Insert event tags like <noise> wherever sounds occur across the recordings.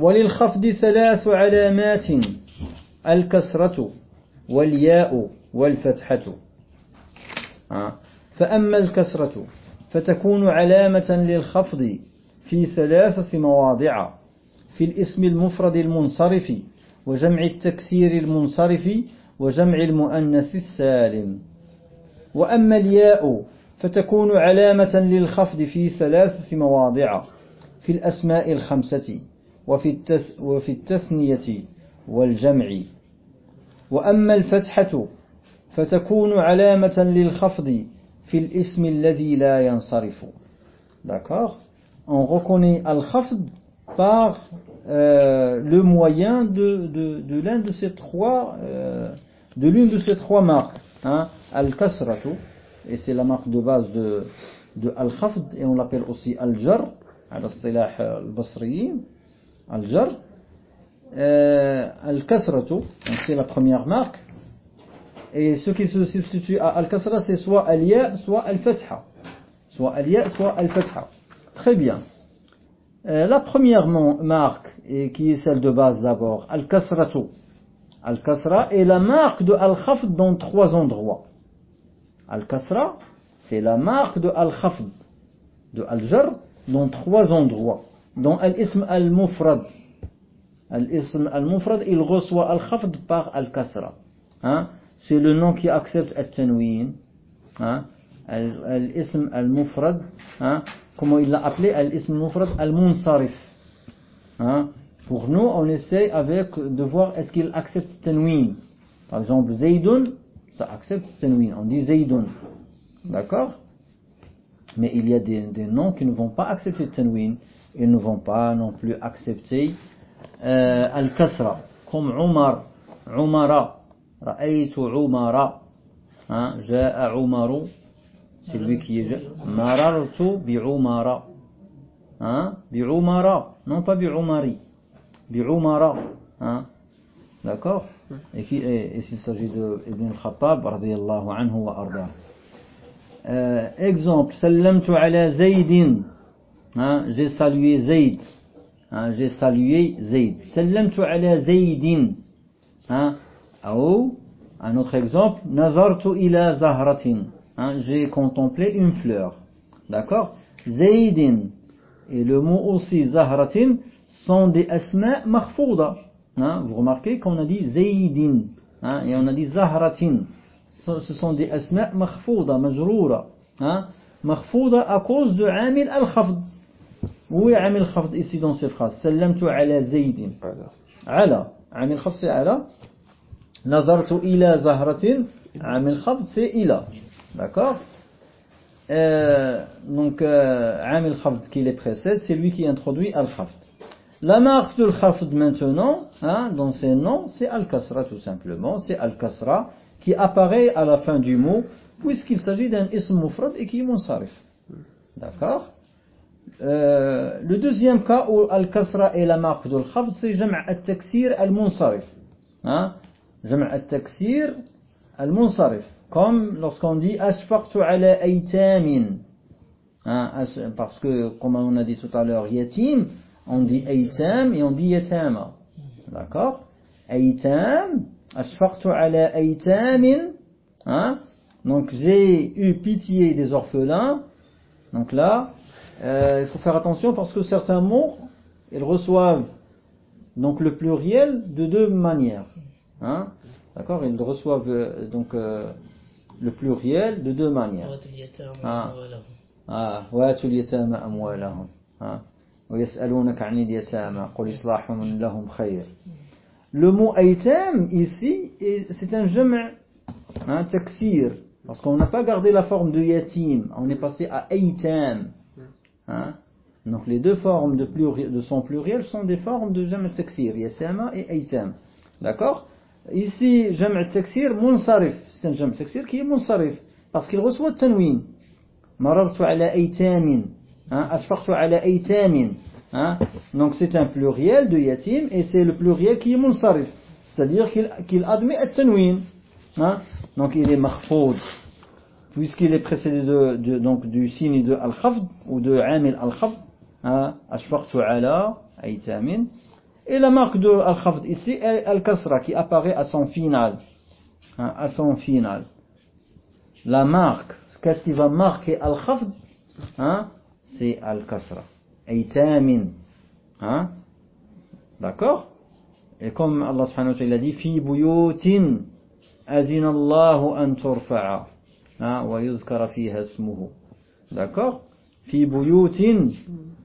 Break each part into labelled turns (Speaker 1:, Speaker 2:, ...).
Speaker 1: وللخفض ثلاث علامات الكسرة والياء والفتحة. فأما الكسرة فتكون علامة للخفض في ثلاثة مواضع في الاسم المفرد المنصرف وجمع التكسير المنصرف وجمع المؤنث السالم. وأما الياء فتكون علامة للخفض في ثلاثة مواضع في الأسماء الخمسة. وفي, وفي التثنية والجمع وأما الفتحة فتكون علامة للخفض في الاسم الذي لا ينصرف D'accord On reconnaît al-khafd par euh, le moyen de, de, de l'un de ces trois euh, de l'une de ces trois marques hein, al-kasratu et c'est la marque de base de, de al-khafd et on l'appelle aussi al-jar على اصطلاح al-jar. Al-kasratu, euh, c'est la première marque. Et ce qui se substitue à al-kasra, c'est soit al-ya, soit al-fatha. Soit al-ya, soit al-fatha. Très bien. Euh, la première marque, et qui est celle de base d'abord, al-kasratu. Al-kasra est la marque de al-khafd dans trois endroits. Al-kasra, c'est la marque de al-khafd, de al-jar, dans trois endroits dans al-ism al-mufrad Al-ism al-mufrad, il reçoit al-khafd par al-kasra. Hein? C'est le nom qui accepte al-tanwin. Hein? Al-ism al-mufrad, hein? comment il l'a appelé? Al-ism al-mufrad al-munsarif. Hein? Pour nous, on essaie avec de voir est-ce qu'il accepte tanwin. Par exemple, Zaydun, ça accepte tanwin. On dit Zaydun. D'accord? Mais il y a des, des, noms qui ne vont pas accepter tanwin. Ils ne vont pas non plus accepter الكسرة comme عمر عمر رأيت عمر جاء عمر c'est lui qui est مررت بعمر بعمر non pas بعمري بعمر d'accord et qui et s'il s'agit de Ibn al-Khattab radiyallahu anhu wa arda exemple سلمت على Hein? j'ai salué Zayd. Hein? J'ai salué Zayd. Sallamtu ala Zaydin. Ou un autre exemple. Nazartu ila zahratin. J'ai contemplé une fleur. D'accord? Zaydin. Et le mot aussi zahratin sont des asma marfouda hein, vous remarquez qu'on a dit Zaydin. Et on a dit zahratin. Ce sont des asma marfouda majroura. Hein, marfouda à cause de amil al-khafd. Est Amil Khafd ici dans ces phrases Sallamtu ala Zaydin. Ala. Amil Khafd c'est ala. Nazartu ila Zahratin. Amil Khafd c'est ila. D'accord euh, Donc, euh, Amil Khafd qui les précède, c'est lui qui introduit Al-Khafd. La marque de Al-Khafd maintenant, hein, dans ces noms, c'est Al-Kasra tout simplement. C'est Al-Kasra qui apparaît à la fin du mot, puisqu'il s'agit d'un ism mufrad et qui est munsarif. D'accord euh, le deuxième cas où Al-Kasra est la marque de Al-Khafd, c'est Jam' al-Taksir al-Munsarif. Hein? Jam' al-Taksir al-Munsarif. Comme lorsqu'on dit Ashfaqtu ala aytamin. Hein? Parce que, comme on a dit tout à l'heure, yatim, on dit aytam et on dit yatama. D'accord? Aytam, Ashfaqtu ala aytamin. Hein? Donc j'ai eu pitié des orphelins. Donc là, euh, il faut faire attention parce que certains mots, ils reçoivent donc le pluriel de deux manières. Hein D'accord? Ils reçoivent euh, donc euh, le pluriel de deux manières. Ah, ah Le mot aitam ici, c'est un jam' un taksir. Parce qu'on n'a pas gardé la forme de yatim. On est passé à aitam. Hein? Donc les deux formes de, son pluriel sont des formes de jam' taksir, yatama et aitam. D'accord? Ici, jam' taksir munsarif, c'est un jam' taksir qui est munsarif, parce qu'il reçoit tanwin. Marartu ala aitamin, hein? ashfaqtu ala aitamin. Hein? Donc c'est un pluriel de yatim et c'est le pluriel qui est munsarif, c'est-à-dire qu'il qu admet le tanwin. Donc il est mahfoud puisqu'il est précédé donc du signe de al-khafd ou de amil al-khafd, hein, ashfaqtu ala aytamin, Et la marque de al-khafd ici est al-kasra qui apparaît à son final. Hein, à son final. La marque, qu'est-ce qui va marquer al-khafd hein, C'est al-kasra. Aitamin. D'accord? Et comme Allah subhanahu dit, Fi buyutin azin Allahu an hein. D'accord?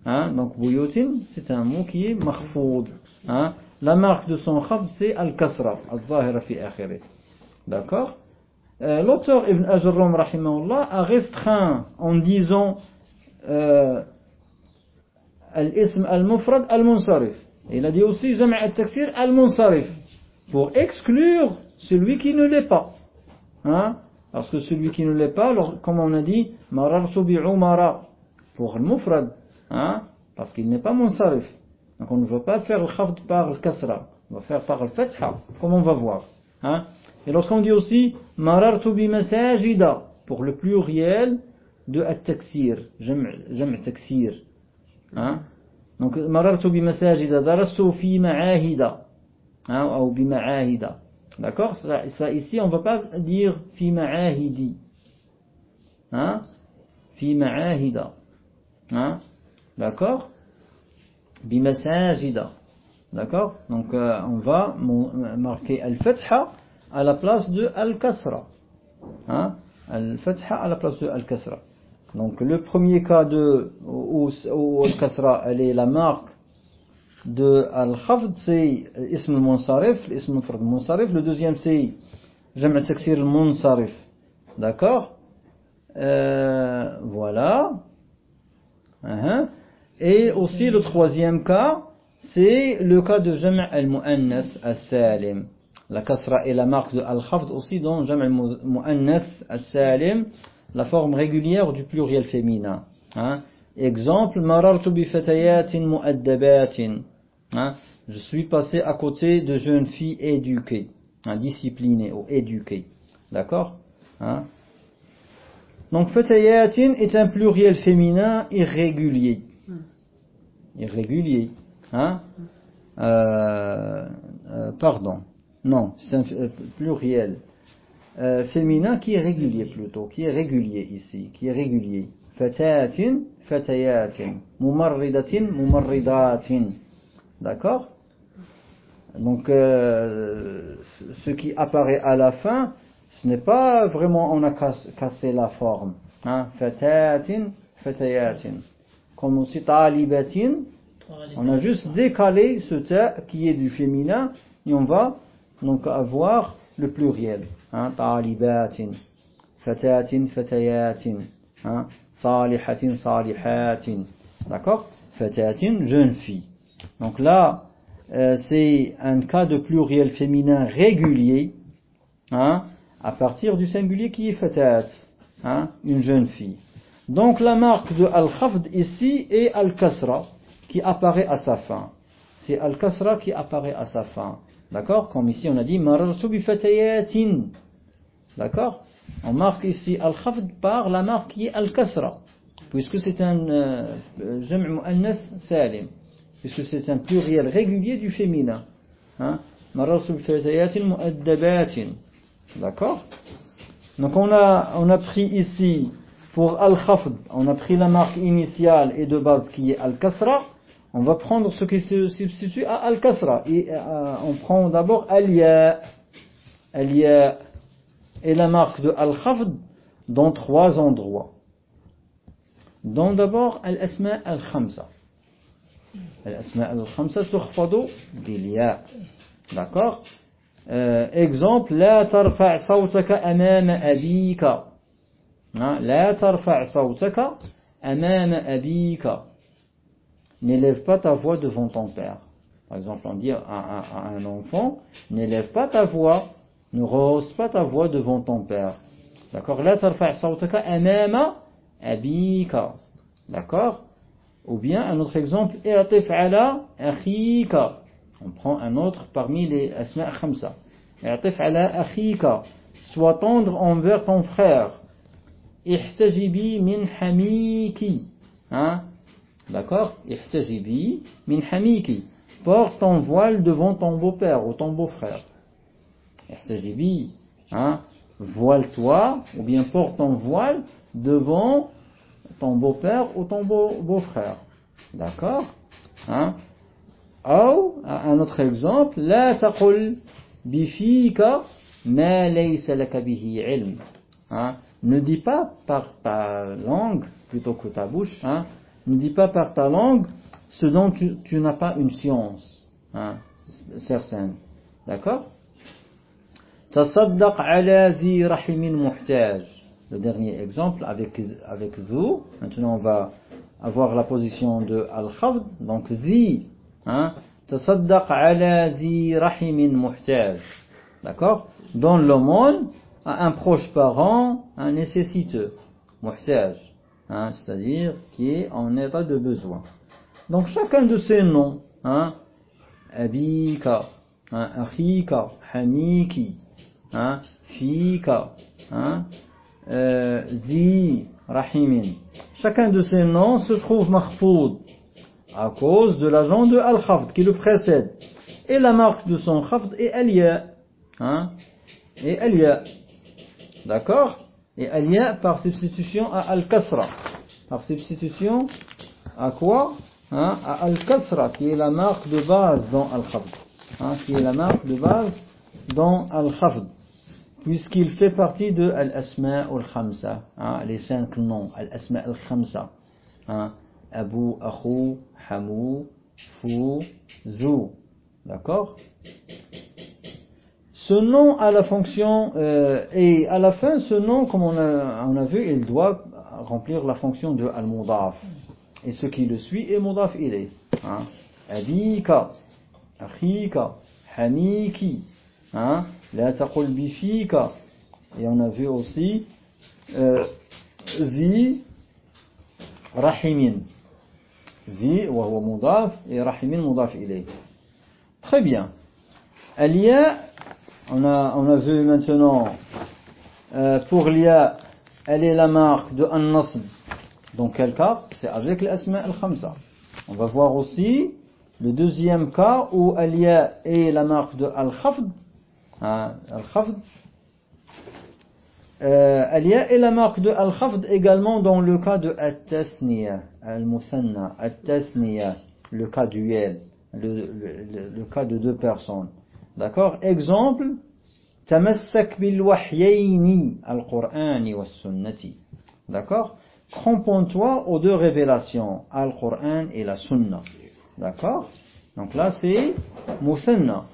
Speaker 1: Hein, donc buyutin, c'est un mot qui est. Hein. La marque de son khab, c'est al-kasra, al-zahira fi. D'accord? Euh, L'auteur Ibn Ajurrum, rahimahullah, a restreint en disant euh, al-ism al-mufrad al-munsarif. Il a dit aussi jam' al-taksir al-munsarif. Pour exclure celui qui ne l'est pas. Hein Parce que celui qui ne l'est pas, alors, comme on a dit, marartu bi'umara. Pour le mufrad. Hein Parce qu'il n'est pas munsarif. Donc on ne va pas faire le khafd par le kasra. On va faire par le fatha, comme on va voir. Hein Et lorsqu'on dit aussi marartu bi masajida, pour le pluriel de at-taksir, jam' taksir. Hein Donc marartu bi masajida, darastu fi ma'ahida. Hein, ou bi ma'ahida. D'accord ça, ici on va pas dire fi ma'ahidi. Hein Fi ma'ahida. Hein D'accord bimasajida. D'accord Donc euh, on va marquer al-fatha à la place de al-kasra. Hein Al-fatha à la place de al-kasra. Donc le premier cas de où, où al-kasra elle est la marque de al-khafd c'est ism al-munsarif, l'ism. Le deuxième c'est jam' taksir. D'accord? Euh, Voilà. Uh -huh. Et aussi le troisième cas, c'est le cas de Jam' al-Mu'annas al-Salim. La kasra est la marque de al-khafd aussi dans Jam' al-Mu'annas al-Salim, la forme régulière du pluriel féminin. Hein? Exemple, marartu bi fatayatin mu'addabatin. Hein. Je suis passé à côté de jeunes filles éduquées, hein, disciplinées ou éduquées. D'accord hein. Donc fatayatin est un pluriel féminin irrégulier irrégulier. Hein euh, euh, pardon. Non, c'est un euh, pluriel. Euh, féminin qui est régulier plutôt, qui est régulier ici, qui est régulier. Fatatin, fatayatin. Mumarridatin, mumarridatin. D'accord Donc, euh, ce qui apparaît à la fin, ce n'est pas vraiment on a cassé la forme. Hein? Fatatin, fatayatin comme aussi talibatin, on a juste décalé ce ta qui est du féminin et on va donc avoir le pluriel. Hein, talibatin, fatatin, fatayatin, hein, salihatin, salihatin. D'accord? Fatatin, jeune fille. Donc là, euh, c'est un cas de pluriel féminin régulier hein, à partir du singulier qui est fatat, hein, une jeune fille. Donc la marque de Al-Khafd ici est Al-Kasra qui apparaît à sa fin. C'est Al-Kasra qui apparaît à sa fin. D'accord? Comme ici on a dit Marartu bi fatayatin. D'accord? On marque ici Al-Khafd par la marque qui est Al-Kasra. Puisque c'est un euh, Mu'annas Salim. Puisque c'est un pluriel régulier du féminin. Hein. D'accord? Donc on a, pris ici pour al-khafd, on a pris la marque initiale et de base qui est al-kasra. On va prendre ce qui se substitue à al-kasra. Et euh, on prend d'abord al-ya. Al-ya la marque de al-khafd dans trois endroits. Dans d'abord al-asma al-khamsa. Al-Asma al-Khamsa tukhfadu bilia. D'accord? Euh, exemple, La tarfa' sawtaka amama abika. Hein, la tarfa' sawtaka amama abika. N'élève pas ta voix devant ton père. Par exemple, on dit à, un enfant, n'élève pas ta voix, ne rehausse pas ta voix devant ton père. D'accord? La tarfa' sawtaka amama abika. D'accord? Ou bien un autre exemple, Iratif ala akhika. On prend un autre parmi les asma khamsa. Iratif ala akhika. Sois tendre envers ton frère. Ihtajibi min hamiki. Hein? D'accord? Ihtajibi min hamiki. Porte ton voile devant ton beau-père ou ton beau-frère. Ihtajibi. Hein? Voile-toi ou bien porte ton voile devant ton beau-père ou ton beau-frère. D'accord? Hein? Ou, un autre exemple, la taqul bifika ma laysa laka ilm. Hein ne dis pas par ta langue, plutôt que ta bouche, hein, ne dis pas par ta langue ce dont tu, n'as pas une science hein? D'accord? Tasaddaq ala zi rahimin muhtaj le dernier exemple avec, avec Maintenant, on va avoir la position de Al-Khafd. Donc, Zi. Hein, Tasaddaq ala Zi rahimin muhtaj. D'accord? Dans l'aumône à un proche parent, un nécessiteux. Muhtaj. Hein, c'est-à-dire qui est en état de besoin. Donc, chacun de ces noms. Hein, Abika. Hein, Akhika. Hamiki. Hein, Fika. Hein, Zi, Rahimin. Chacun de ces noms se trouve mahfoud à cause de l'agent de Al-Khafd qui le précède. Et la marque de son Khafd est Alia. Hein, et Alia. D'accord? Et Alia par substitution à Al-Kasra. Par substitution à quoi? Hein, À Al-Kasra qui est la marque de base dans Al-Khafd. Hein, qui est la marque de base dans Al-Khafd puisqu'il fait partie de Al-Asma al-Khamsa, hein, les cinq noms, Al-Asma al-Khamsa, hein, Abu, Akhou, Hamou, Fou, Zou, d'accord? Ce nom a la fonction, euh, et à la fin, ce nom, comme on a, vu, il doit remplir la fonction de Al-Mudaf, et ce qui le suit est Mudaf ilay, hein, Abika, Akhika, Hamiki, hein? Et on a vu aussi euh, rahimin. Wa huwa mudaf et rahimin mudaf ilayh. Très bien. Alia, on a, on a vu maintenant euh, pour l'ia, elle est la marque de an-nasb. Dans quel cas? C'est avec l'asma al-khamsa. On va voir aussi le deuxième cas où alia est la marque de al-khafd Al-Khafd. Euh, Alia est la marque de Al-Khafd également dans le cas de At-Tasniya, Al-Musanna, At-Tasniya, le cas duel, le, le, le, cas de deux personnes. D'accord? Exemple, Tamassak bil wahyayni al-Qur'ani wa sunnati. D'accord? Cramponne-toi aux deux révélations, Al-Qur'an et la Sunna. D'accord? Donc là c'est Musanna.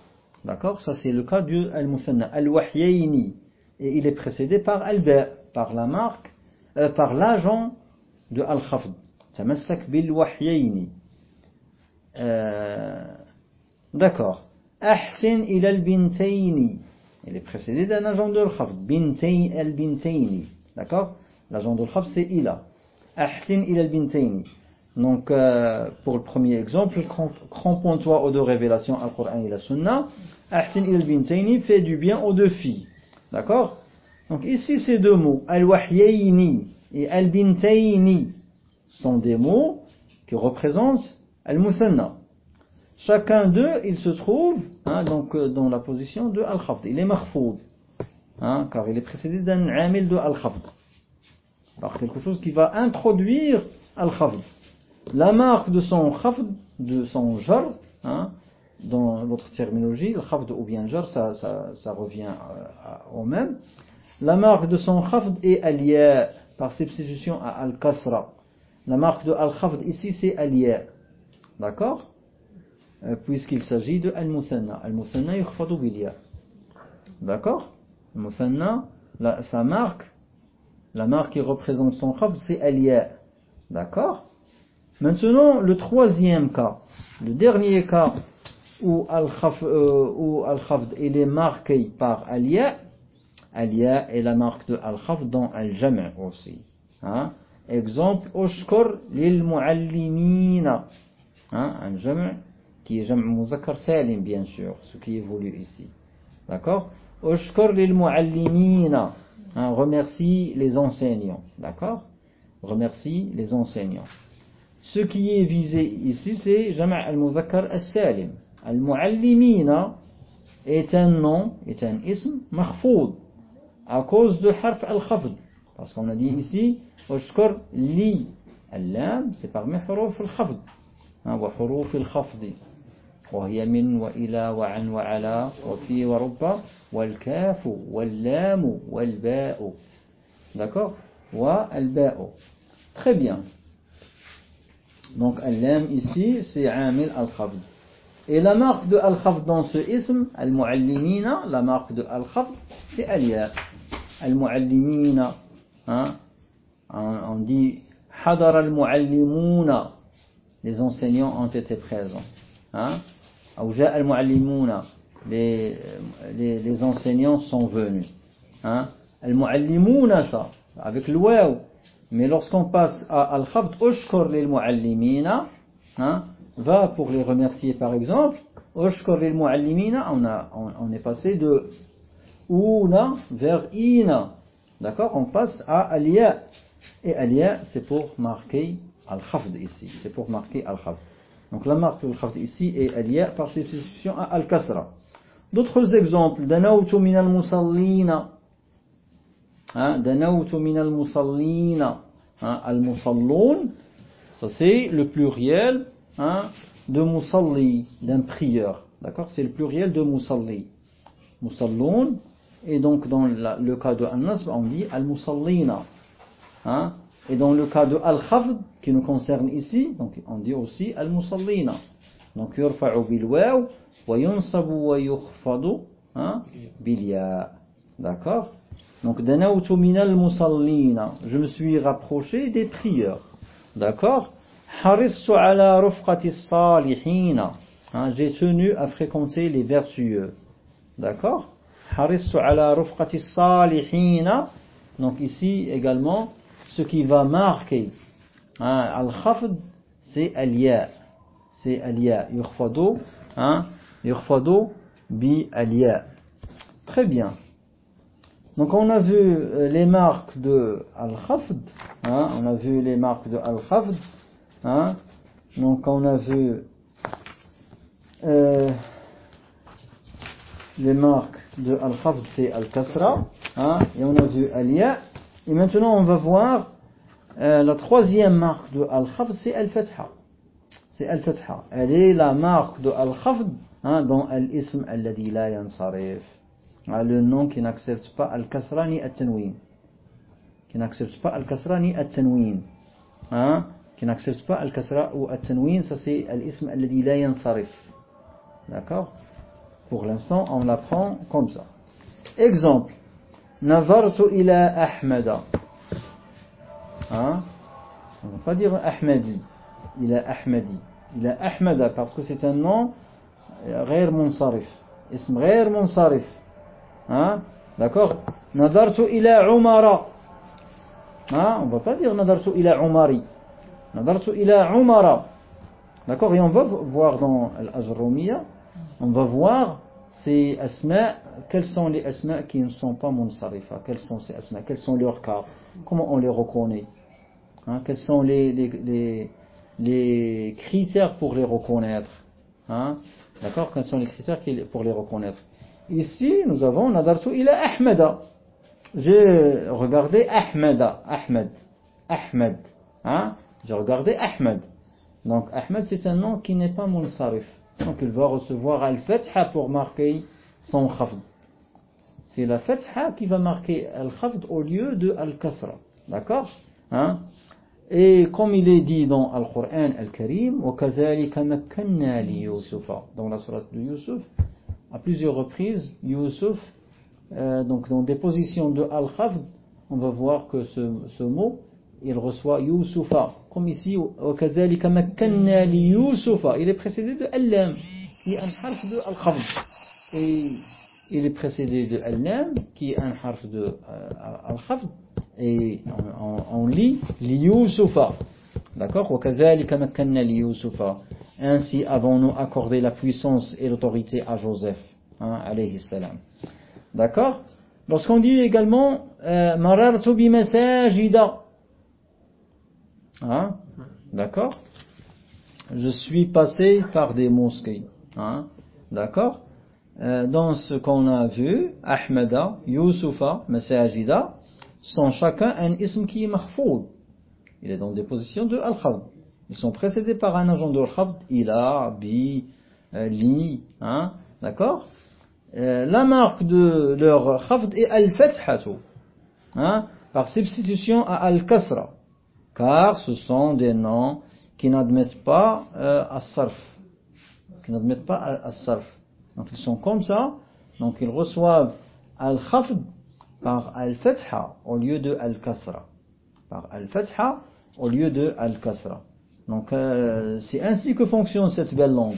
Speaker 1: D'accord? Ça c'est le cas du al-musanna, al-wahyayni. Et il est précédé par al-ba, par la marque, euh, par l'agent de al-khafd. Tamassak bil-wahyayni. Euh, D'accord. Ahsin ila al-bintayni. Il est précédé d'un agent de al-khafd. Bintayn al-bintayni. D'accord? L'agent de al-khafd c'est ila. Ahsin ila al-bintayni. Donc, euh, pour le premier exemple, cramponne-toi aux deux révélations, Al-Qur'an et la Sunna. Ahsin il bintayni fait du bien aux deux filles. D'accord? Donc ici, ces deux mots, Al-Wahyayni et Al-Bintayni, sont des mots qui représentent Al-Musanna. Chacun d'eux, il se trouve hein, donc, euh, dans la position de Al-Khafd. Il est marfoud, hein, car il est précédé d'un amil de Al-Khafd. Par quelque chose qui va introduire Al-Khafd la marque de son khafd, de son jar, hein, dans l'autre terminologie, le khafd ou bien jar, ça, ça, revient euh, au même. La marque de son khafd est alia, par substitution à al-kasra. La marque de al-khafd ici c'est alia. D'accord? Euh, Puisqu'il s'agit de al-muthanna. Al-muthanna yukhfadu bilia. D'accord? Al-muthanna, sa marque, la marque qui représente son khafd c'est alia. D'accord? Maintenant, le troisième cas, le dernier cas où Al-Khafd euh, est marqué par Alia, Alia est la marque de Al-Khafd dans Al-Jam' aussi. Hein? Exemple, Ushkur lil muallimina. Hein? Qui est jam' muzakkar salim bien sûr, ce qui évolue ici. D'accord Ushkur lil muallimina. Hein? Remercie les enseignants. D'accord Remercie les enseignants. Ce qui est visé ici, c'est Jama' al-Muzakkar al-Salim. Al-Mu'allimina est un nom, est un ism mahfoud à cause de harf al-khafd. Parce qu'on a dit ici, Ushkur li. Al-lam, c'est parmi huruf al-khafd. الخفض وهي من وإلى وعن وعلى وفي ورب والكاف واللام والباء d'accord والباء très bien donc al-lam ici c'est amil al-khafd Et la marque de Al-Khafd dans ce ism, Al-Mu'allimina, la marque de Al-Khafd, c'est Al-Ya. Al-Mu'allimina, hein, on dit Hadar al-Mu'allimuna, les enseignants ont été présents. Hein, al-Mu'allimuna, les, les, les, enseignants sont venus. Hein, Al-Mu'allimuna, ça, avec le Mais lorsqu'on passe à Al-Khafd, Ushkur lil-Mu'allimina, hein, va pour les remercier par exemple, on, a, on, est passé de Una vers Ina. D'accord? On passe à Alia. Et Alia, c'est pour marquer Al-Khafd ici. C'est pour marquer Al-Khafd. Donc la marque Al-Khafd ici est Alia par substitution à Al-Kasra. D'autres exemples. Danautu min al-musallina. Hein? Min al-musallina. Hein? Al-musalloun. Ça c'est le pluriel hein, de musalli, d'un prieur. D'accord? C'est le pluriel de musalli. Musalloun. Et donc dans le cas de al-nasb, on dit al-musallina. Hein? Et dans le cas de al-khafd, qui nous concerne ici, on dit aussi al-musallina. Donc yurfa'u bil waw wa yunsabu wa yukhfadu hein, bil ya. D'accord? Donc. Je me suis rapproché des prieurs. D'accord? Hein, j'ai tenu à fréquenter les vertueux. D'accord? Donc ici également, ce qui va marquer hein, al-khafd, c'est al-ya. C'est al-ya. Yukhfadu, hein, bi al-ya. Très bien. Donc on a vu euh, les marques de al-khafd. Hein, on a vu les marques de al-khafd. Hein Donc on a vu euh, les marques de Al-Khafd, c'est Al-Kasra, hein, et on a vu Al-Ya. Et maintenant on va voir euh, la troisième marque de Al-Khafd, c'est Al-Fatha. C'est Al-Fatha. Elle est la marque de Al-Khafd hein, dans Al-Ism alladhi la yansarif. Le nom qui n'accepte pas Al-Kasra ni Al-Tanwin. Qui n'accepte pas Al-Kasra ni Al-Tanwin. Hein qui n'accepte pas al-kasra ou al-tanwin, ça c'est l'ism alladhi la yansarif. D'accord Pour l'instant, on l'apprend comme ça. Exemple. Nazartu ila Ahmada. Hein On ne va pas dire Ahmadi. Ila Ahmadi. Ila Ahmada parce que c'est un nom غير منصرف. اسم غير منصرف. Hein? D'accord? Nadartu ila Umara. Hein? On ne va pas dire Nadartu ila Umari. Nadartu ila Umara. D'accord? Et on va voir dans Al-Ajrumiya, on va voir ces asma, quels sont les asma qui ne sont pas munsarifa Quels sont ces asma? Quels sont leurs cas? Comment on les reconnaît? Hein? Quels sont les, critères pour les reconnaître? Hein? D'accord? Quels sont les critères pour les reconnaître? Ici, nous avons Nadartu ila Ahmeda. J'ai regardé Ahmeda, Ahmed, Ahmed. Hein j'ai regardé Ahmed. Donc Ahmed c'est un nom qui n'est pas munsarif. Donc il va recevoir al-fatha pour marquer son khafd. C'est la fatha qui va marquer al-khafd au lieu de al-kasra. D'accord hein? Et comme il est dit dans Al-Qur'an Al-Karim, وَكَذَلِكَ مَكَّنَّا لِيُوسُفَ Dans la sourate de Yusuf, à plusieurs reprises Yusuf, euh, donc dans des positions de Al-Khafd, on va voir que ce, ce mot, il reçoit Yusufa. Comme ici, il est précédé de Allam, qui est un harf de Al-Khafd. Il est précédé de Allam, qui est un harf de Al-Khafd. Et on, lit Yusufa. D'accord Ainsi avons-nous accordé la puissance et l'autorité à Joseph. Hein, D'accord Lorsqu'on dit également euh, Marartu bi hein D'accord Je suis passé par des mosquées. Hein. D'accord euh, Dans ce qu'on a vu, Ahmada, Yousufa, Masajida, sont chacun un ism qui est mahfoud. Il est dans des positions de al-khafd. Ils sont précédés par un agent de al-khafd, ila, bi, euh, li, hein, d'accord? Euh, La marque de leur khafd est al-fathatu, hein, par substitution à al-kasra, car ce sont des noms qui n'admettent pas euh, as-sarf, qui n'admettent pas as-sarf. Donc ils sont comme ça, donc ils reçoivent al-khafd par al-fatha au lieu de al-kasra. Par al-fatha au lieu de al-kasra. Donc euh, c'est ainsi que fonctionne cette belle langue.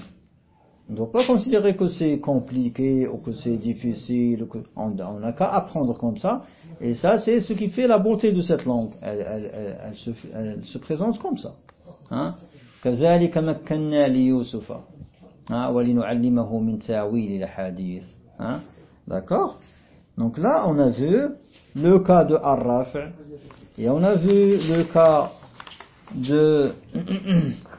Speaker 1: On ne doit pas considérer que c'est compliqué ou que c'est difficile. Que on n'a qu'à apprendre comme ça. Et ça, c'est ce qui fait la beauté de cette langue. Elle, elle, elle, elle se, se, présente comme ça. Hein? Hein, hein? D'accord? Donc là, on a vu le cas de Arraf et on a vu le cas de <clears throat>